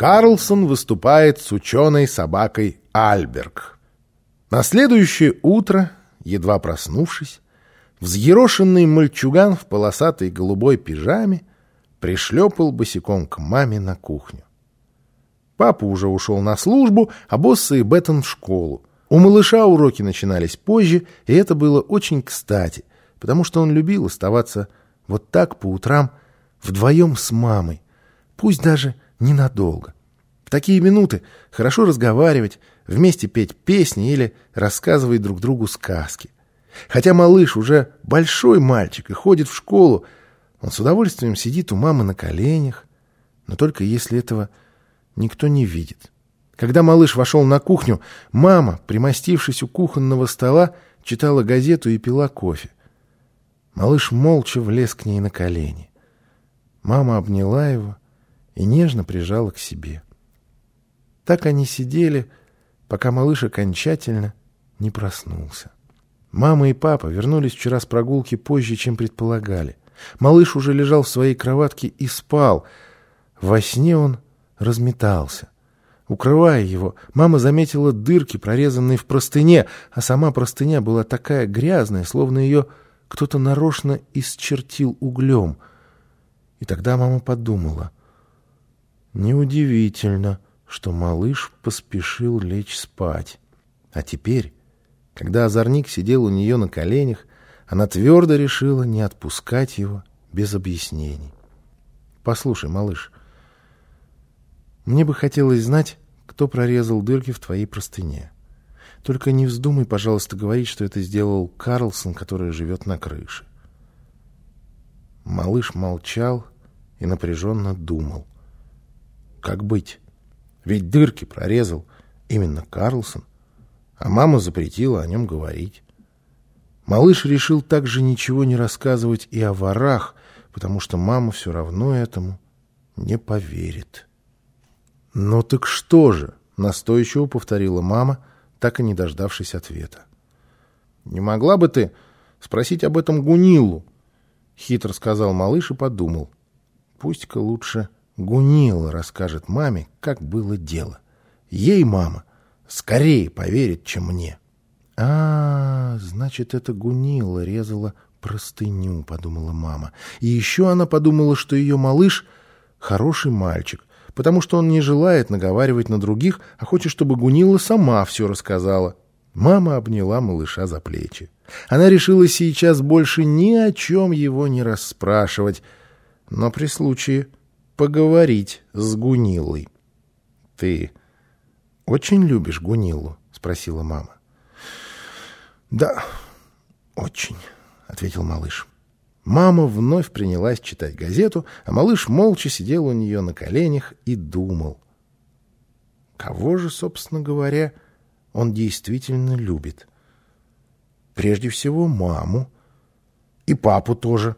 Карлсон выступает с ученой собакой Альберг. На следующее утро, едва проснувшись, взъерошенный мальчуган в полосатой голубой пижаме пришлепал босиком к маме на кухню. Папа уже ушел на службу, а Босса и Беттон в школу. У малыша уроки начинались позже, и это было очень кстати, потому что он любил оставаться вот так по утрам вдвоем с мамой, пусть даже ненадолго. В такие минуты хорошо разговаривать, вместе петь песни или рассказывать друг другу сказки. Хотя малыш уже большой мальчик и ходит в школу, он с удовольствием сидит у мамы на коленях, но только если этого никто не видит. Когда малыш вошел на кухню, мама, примостившись у кухонного стола, читала газету и пила кофе. Малыш молча влез к ней на колени. Мама обняла его и нежно прижала к себе. Так они сидели, пока малыш окончательно не проснулся. Мама и папа вернулись вчера с прогулки позже, чем предполагали. Малыш уже лежал в своей кроватке и спал. Во сне он разметался. Укрывая его, мама заметила дырки, прорезанные в простыне, а сама простыня была такая грязная, словно ее кто-то нарочно исчертил углем. И тогда мама подумала. Неудивительно, что малыш поспешил лечь спать. А теперь, когда озорник сидел у нее на коленях, она твердо решила не отпускать его без объяснений. «Послушай, малыш, мне бы хотелось знать, кто прорезал дырки в твоей простыне. Только не вздумай, пожалуйста, говорить, что это сделал Карлсон, который живет на крыше». Малыш молчал и напряженно думал. «Как быть? Ведь дырки прорезал именно Карлсон, а мама запретила о нем говорить». Малыш решил также ничего не рассказывать и о ворах, потому что мама все равно этому не поверит. «Ну так что же?» — настойчиво повторила мама, так и не дождавшись ответа. «Не могла бы ты спросить об этом Гунилу?» — хитро сказал малыш и подумал. «Пусть-ка лучше Гунила расскажет маме, как было дело. Ей мама скорее поверит, чем мне». «А, значит, это Гунила резала простыню», — подумала мама. И еще она подумала, что ее малыш — хороший мальчик, потому что он не желает наговаривать на других, а хочет, чтобы Гунила сама все рассказала. Мама обняла малыша за плечи. Она решила сейчас больше ни о чем его не расспрашивать, но при случае поговорить с Гунилой. — Ты очень любишь Гунилу? — спросила мама. «Да, очень», — ответил малыш. Мама вновь принялась читать газету, а малыш молча сидел у нее на коленях и думал. Кого же, собственно говоря, он действительно любит? Прежде всего, маму. И папу тоже.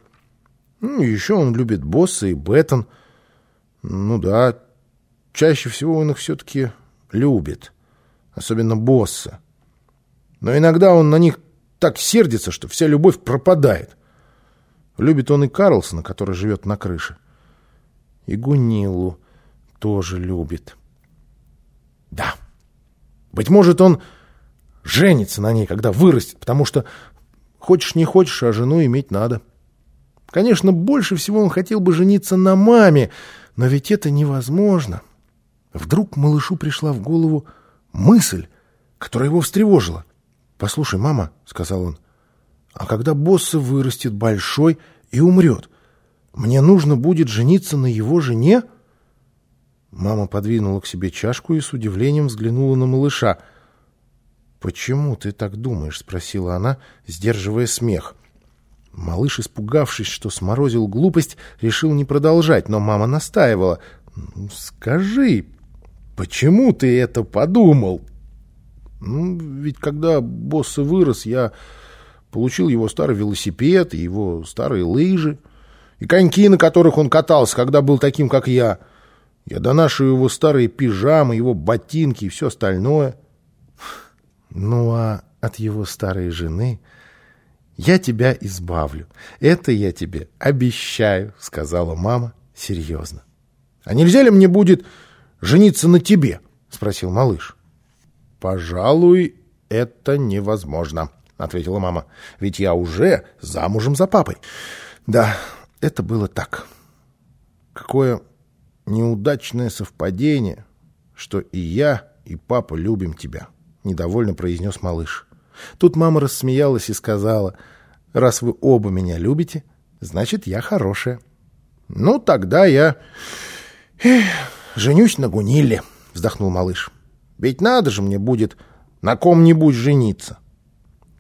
Ну, еще он любит босса и Беттон. Ну да, чаще всего он их все-таки любит. Особенно босса. Но иногда он на них так сердится, что вся любовь пропадает. Любит он и Карлсона, который живет на крыше. И Гунилу тоже любит. Да, быть может, он женится на ней, когда вырастет, потому что хочешь не хочешь, а жену иметь надо. Конечно, больше всего он хотел бы жениться на маме, но ведь это невозможно. Вдруг малышу пришла в голову мысль, которая его встревожила. «Послушай, мама», — сказал он, — «а когда босса вырастет большой и умрет, мне нужно будет жениться на его жене?» Мама подвинула к себе чашку и с удивлением взглянула на малыша. «Почему ты так думаешь?» — спросила она, сдерживая смех. Малыш, испугавшись, что сморозил глупость, решил не продолжать, но мама настаивала. «Ну, «Скажи, почему ты это подумал?» Ну, ведь когда босса вырос, я получил его старый велосипед и его старые лыжи, и коньки, на которых он катался, когда был таким, как я. Я доношу его старые пижамы, его ботинки и все остальное. Ну, а от его старой жены я тебя избавлю. Это я тебе обещаю, сказала мама серьезно. А нельзя ли мне будет жениться на тебе? — спросил малыш. — Пожалуй, это невозможно, — ответила мама. — Ведь я уже замужем за папой. Да, это было так. Какое неудачное совпадение, что и я, и папа любим тебя, — недовольно произнес малыш. Тут мама рассмеялась и сказала, «Раз вы оба меня любите, значит, я хорошая». «Ну, тогда я Эх, женюсь на Гунилле», — вздохнул малыш. «Ведь надо же мне будет на ком-нибудь жениться».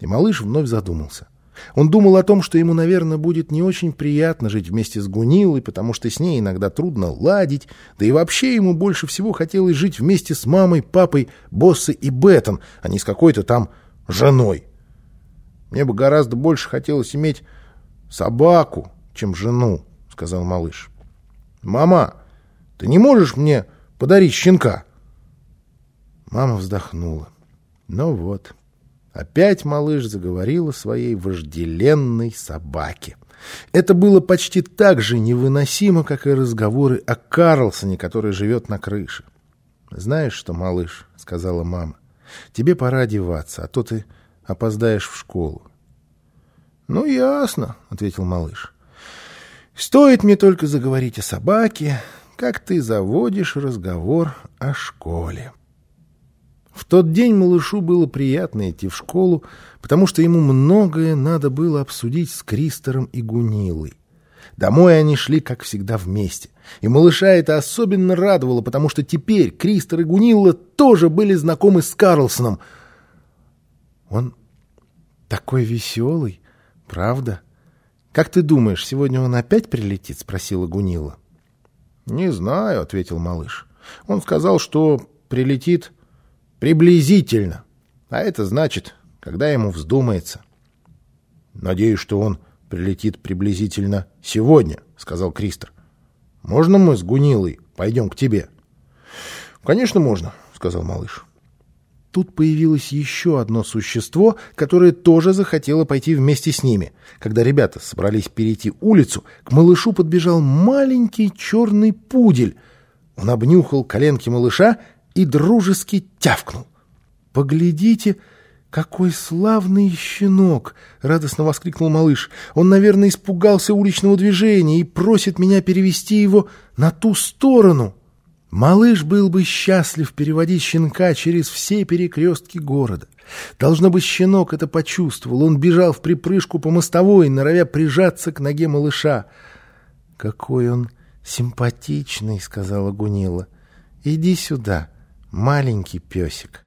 И малыш вновь задумался. Он думал о том, что ему, наверное, будет не очень приятно жить вместе с Гунилой, потому что с ней иногда трудно ладить, да и вообще ему больше всего хотелось жить вместе с мамой, папой, Боссы и Беттон, а не с какой-то там женой. Мне бы гораздо больше хотелось иметь собаку, чем жену, — сказал малыш. — Мама, ты не можешь мне подарить щенка? Мама вздохнула. Ну вот, опять малыш заговорил о своей вожделенной собаке. Это было почти так же невыносимо, как и разговоры о Карлсоне, который живет на крыше. «Знаешь что, малыш?» — сказала мама. «Тебе пора одеваться, а то ты опоздаешь в школу». «Ну, ясно», — ответил малыш. «Стоит мне только заговорить о собаке, как ты заводишь разговор о школе». В тот день малышу было приятно идти в школу, потому что ему многое надо было обсудить с Кристором и Гунилой. Домой они шли, как всегда, вместе. И малыша это особенно радовало, потому что теперь Кристор и Гунилла тоже были знакомы с Карлсоном. Он такой веселый, правда? Как ты думаешь, сегодня он опять прилетит? Спросила Гунила. Не знаю, ответил малыш. Он сказал, что прилетит Приблизительно. А это значит, когда ему вздумается. Надеюсь, что он прилетит приблизительно сегодня, сказал Кристер. Можно мы с Гунилой пойдем к тебе? Конечно, можно, сказал малыш. Тут появилось еще одно существо, которое тоже захотело пойти вместе с ними. Когда ребята собрались перейти улицу, к малышу подбежал маленький черный пудель. Он обнюхал коленки малыша и дружески тявкнул. «Поглядите, какой славный щенок!» — радостно воскликнул малыш. «Он, наверное, испугался уличного движения и просит меня перевести его на ту сторону». Малыш был бы счастлив переводить щенка через все перекрестки города. Должно быть, щенок это почувствовал. Он бежал в припрыжку по мостовой, норовя прижаться к ноге малыша. «Какой он симпатичный!» — сказала Гунила. «Иди сюда» маленький песик.